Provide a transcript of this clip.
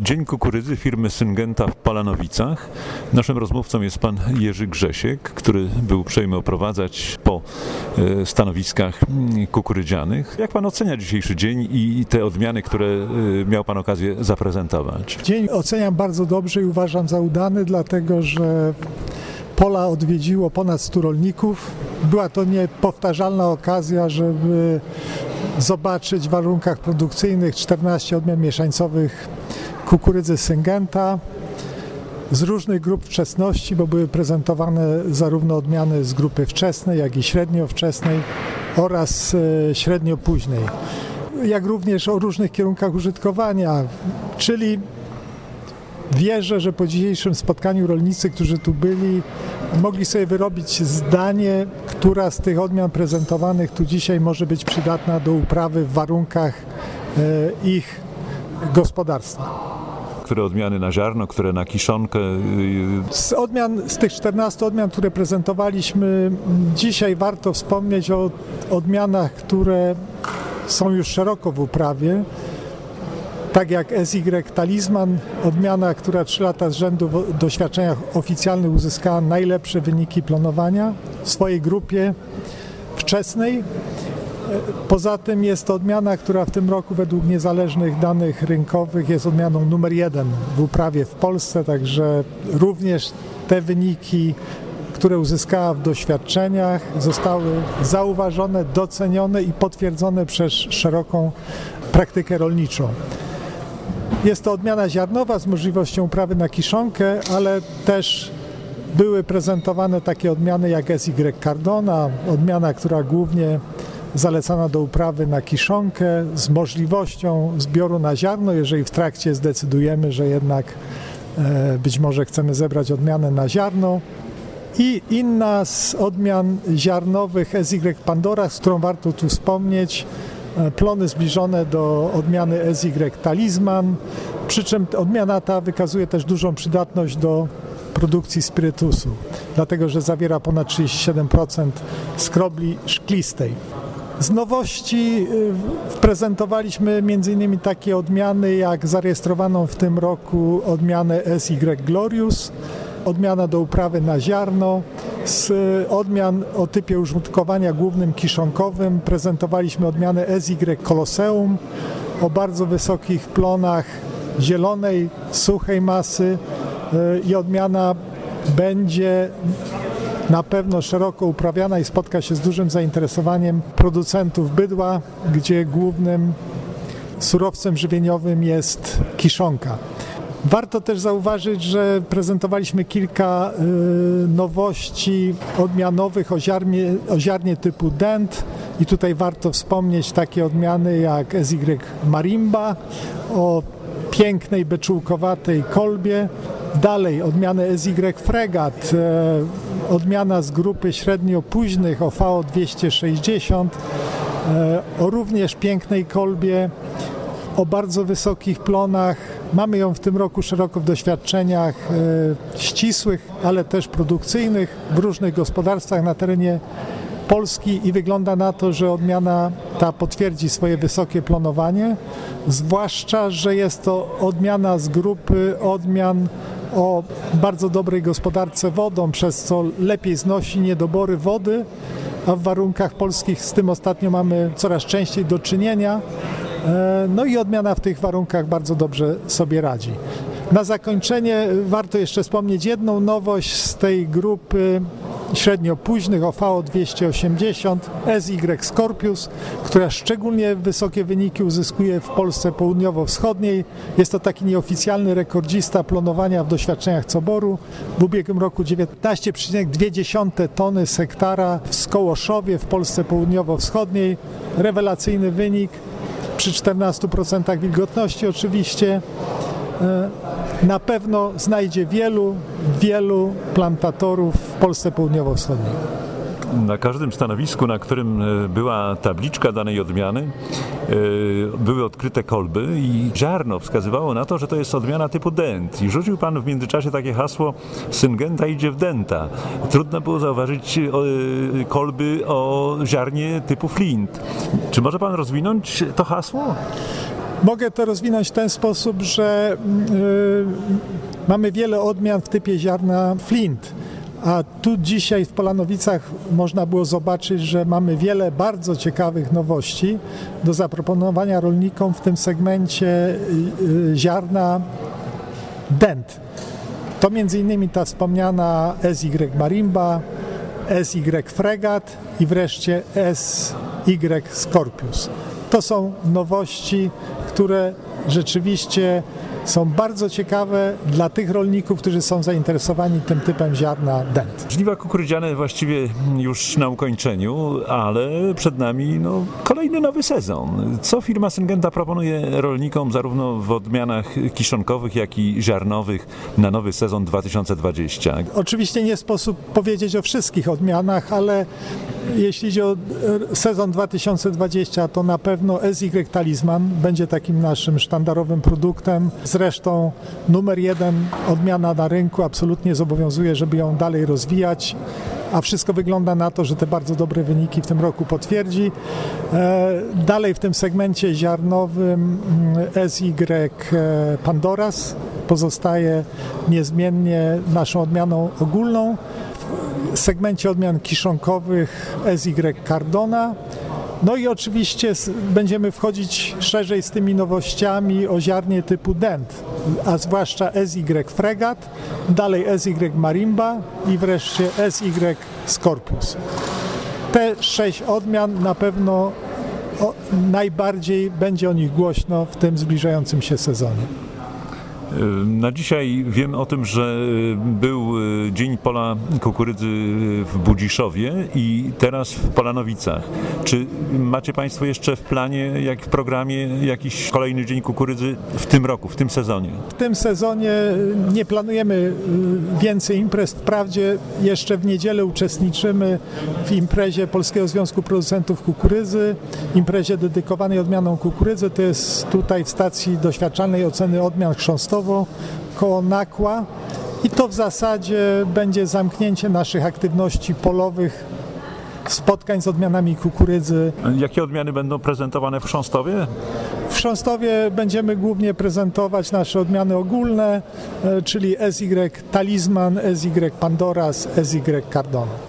Dzień Kukurydzy firmy Syngenta w Palanowicach. Naszym rozmówcą jest pan Jerzy Grzesiek, który był uprzejmy oprowadzać po e, stanowiskach mm, kukurydzianych. Jak pan ocenia dzisiejszy dzień i te odmiany, które e, miał pan okazję zaprezentować? Dzień oceniam bardzo dobrze i uważam za udany, dlatego że pola odwiedziło ponad 100 rolników. Była to niepowtarzalna okazja, żeby zobaczyć w warunkach produkcyjnych 14 odmian mieszańcowych kukurydzy Syngenta z różnych grup wczesności, bo były prezentowane zarówno odmiany z grupy wczesnej, jak i średnio wczesnej oraz e, średnio późnej, jak również o różnych kierunkach użytkowania, czyli wierzę, że po dzisiejszym spotkaniu rolnicy, którzy tu byli, mogli sobie wyrobić zdanie, która z tych odmian prezentowanych tu dzisiaj może być przydatna do uprawy w warunkach e, ich gospodarstwa które odmiany na ziarno, które na kiszonkę? Z odmian, z tych 14 odmian, które prezentowaliśmy, dzisiaj warto wspomnieć o odmianach, które są już szeroko w uprawie. Tak jak SY Talisman, odmiana, która 3 lata z rzędu w doświadczeniach oficjalnych uzyskała najlepsze wyniki planowania w swojej grupie wczesnej. Poza tym jest to odmiana, która w tym roku według niezależnych danych rynkowych jest odmianą numer jeden w uprawie w Polsce, także również te wyniki, które uzyskała w doświadczeniach, zostały zauważone, docenione i potwierdzone przez szeroką praktykę rolniczą. Jest to odmiana ziarnowa z możliwością uprawy na kiszonkę, ale też były prezentowane takie odmiany jak SY Cardona, odmiana, która głównie zalecana do uprawy na kiszonkę z możliwością zbioru na ziarno, jeżeli w trakcie zdecydujemy, że jednak e, być może chcemy zebrać odmianę na ziarno. I inna z odmian ziarnowych SY Pandora, z którą warto tu wspomnieć, e, plony zbliżone do odmiany SY Talisman, przy czym odmiana ta wykazuje też dużą przydatność do produkcji spirytusu, dlatego że zawiera ponad 37% skrobli szklistej. Z nowości y, prezentowaliśmy m.in. takie odmiany jak zarejestrowaną w tym roku odmianę SY Glorious, odmiana do uprawy na ziarno. Z odmian o typie użytkowania głównym kiszonkowym prezentowaliśmy odmianę SY Colosseum o bardzo wysokich plonach zielonej, suchej masy y, i odmiana będzie na pewno szeroko uprawiana i spotka się z dużym zainteresowaniem producentów bydła, gdzie głównym surowcem żywieniowym jest kiszonka. Warto też zauważyć, że prezentowaliśmy kilka y, nowości odmianowych o ziarnie, o ziarnie typu dent i tutaj warto wspomnieć takie odmiany jak SY Marimba o pięknej beczułkowatej kolbie, dalej odmianę SY Fregat, e, odmiana z grupy średnio późnych o VO 260 e, o również pięknej kolbie, o bardzo wysokich plonach. Mamy ją w tym roku szeroko w doświadczeniach e, ścisłych, ale też produkcyjnych w różnych gospodarstwach na terenie Polski i wygląda na to, że odmiana ta potwierdzi swoje wysokie planowanie, zwłaszcza, że jest to odmiana z grupy odmian o bardzo dobrej gospodarce wodą, przez co lepiej znosi niedobory wody, a w warunkach polskich z tym ostatnio mamy coraz częściej do czynienia. E, no i odmiana w tych warunkach bardzo dobrze sobie radzi. Na zakończenie warto jeszcze wspomnieć jedną nowość z tej grupy średnio późnych OVO 280 SY Scorpius, która szczególnie wysokie wyniki uzyskuje w Polsce południowo-wschodniej. Jest to taki nieoficjalny rekordzista planowania w doświadczeniach coboru. W ubiegłym roku 19,2 tony z hektara w Skołoszowie w Polsce południowo-wschodniej. Rewelacyjny wynik przy 14% wilgotności oczywiście. E, na pewno znajdzie wielu, wielu plantatorów Polsce Południowo-Wschodniej. Na każdym stanowisku, na którym e, była tabliczka danej odmiany, e, były odkryte kolby i ziarno wskazywało na to, że to jest odmiana typu dent. I rzucił Pan w międzyczasie takie hasło Syngenta idzie w denta. Trudno było zauważyć kolby o ziarnie typu flint. Czy może Pan rozwinąć to hasło? Mogę to rozwinąć w ten sposób, że y, mamy wiele odmian w typie ziarna Flint. A tu dzisiaj w Polanowicach można było zobaczyć, że mamy wiele bardzo ciekawych nowości do zaproponowania rolnikom w tym segmencie y, y, ziarna Dent. To między innymi ta wspomniana SY Marimba, SY Fregat i wreszcie SY Scorpius. To są nowości, które rzeczywiście są bardzo ciekawe dla tych rolników, którzy są zainteresowani tym typem ziarna dent. Żniwa kukurydziane właściwie już na ukończeniu, ale przed nami no, kolejny nowy sezon. Co firma Syngenta proponuje rolnikom zarówno w odmianach kiszonkowych, jak i ziarnowych na nowy sezon 2020? Oczywiście nie sposób powiedzieć o wszystkich odmianach, ale jeśli idzie o sezon 2020, to na pewno SY Talisman będzie takim naszym sztandarowym produktem. Zresztą numer jeden odmiana na rynku absolutnie zobowiązuje, żeby ją dalej rozwijać a wszystko wygląda na to, że te bardzo dobre wyniki w tym roku potwierdzi. E, dalej w tym segmencie ziarnowym mm, SY Pandoras pozostaje niezmiennie naszą odmianą ogólną segmencie odmian kiszonkowych SY Cardona. No i oczywiście będziemy wchodzić szerzej z tymi nowościami o ziarnie typu Dent, a zwłaszcza SY Fregat, dalej SY Marimba i wreszcie SY Scorpius. Te sześć odmian na pewno najbardziej będzie o nich głośno w tym zbliżającym się sezonie. Na dzisiaj wiem o tym, że był e, Dzień Pola Kukurydzy w Budziszowie i teraz w Polanowicach. Czy macie Państwo jeszcze w planie, jak w programie, jakiś kolejny Dzień Kukurydzy w tym roku, w tym sezonie? W tym sezonie nie planujemy e, więcej imprez. Wprawdzie jeszcze w niedzielę uczestniczymy w imprezie Polskiego Związku Producentów Kukurydzy, imprezie dedykowanej odmianom kukurydzy. To jest tutaj w stacji doświadczalnej oceny odmian chrząstowych koło Nakła i to w zasadzie będzie zamknięcie naszych aktywności polowych spotkań z odmianami kukurydzy. Jakie odmiany będą prezentowane w Chrząstowie? W Chrząstowie będziemy głównie prezentować nasze odmiany ogólne, e, czyli SY Talisman, SY Pandoras, SY Cardona.